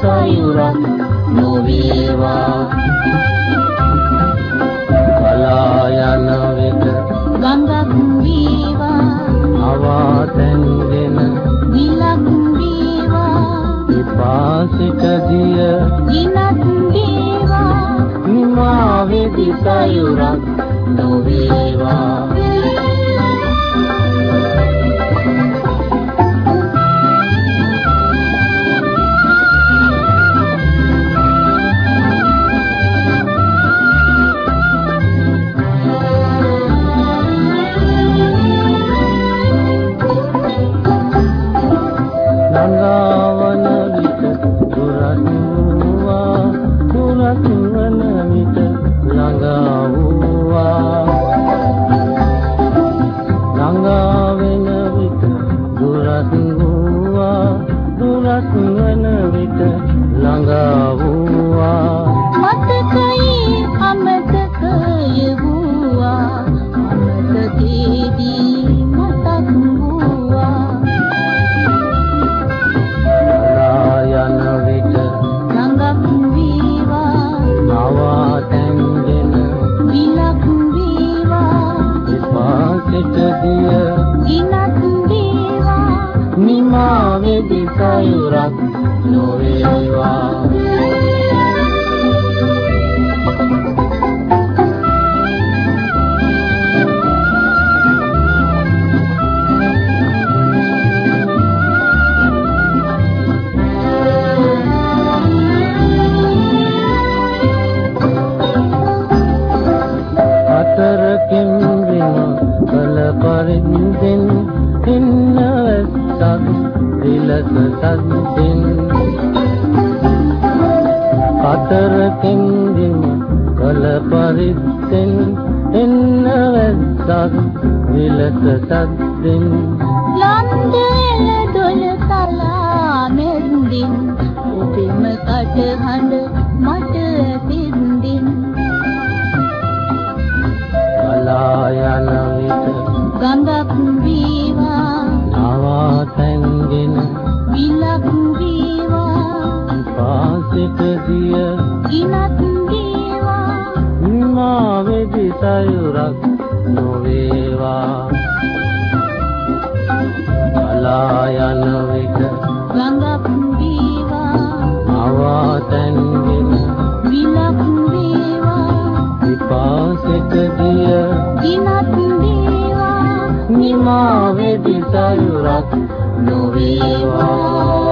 සයුරක් නොවේවා බලා යන විට ගඟක් වේවා අවාතැන්ගෙන විලක් වේවා විපාසික දිය ගිනත් වේවා නිමා වෙදි සයුරක් නොවේවා. ළඟාවන විට දුරත් වූවා දුරත් වන විට ළඟා වූවා. ළඟා වෙන විට දුරත් වූවා දුරත් වන විට ළඟා වූවා. වෙදි සයුරක් නොවේවා සද්දෙන් අතරකින් විම කල පරිද්දෙන් ඉන්නවස්සක් විලස සද්දෙන්. ලන්දෙල දොල තලා මෙන්දින්. ඔබෙම කටහඬ මට සින්දින් බලා යන විට ගඟක් වේවා නවාතැන්ගෙන විලක් වේවා පාසිත දිය ගිනත් වේවා නිමා වෙදි සයුරක් නොවේවා. බලා යන විට ගඟක් වේවා අවාතැන්ගෙන විලක් වේවා විපාසිත දිය ගිනත් වේවා නිමා වෙදි සයුරක් nuvimos